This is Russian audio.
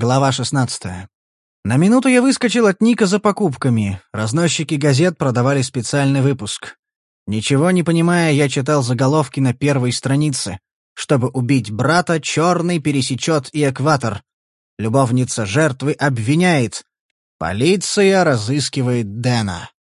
Глава 16. На минуту я выскочил от Ника за покупками. Разносчики газет продавали специальный выпуск. Ничего не понимая, я читал заголовки на первой странице. Чтобы убить брата, черный пересечет и экватор. Любовница жертвы обвиняет. Полиция разыскивает Дэна.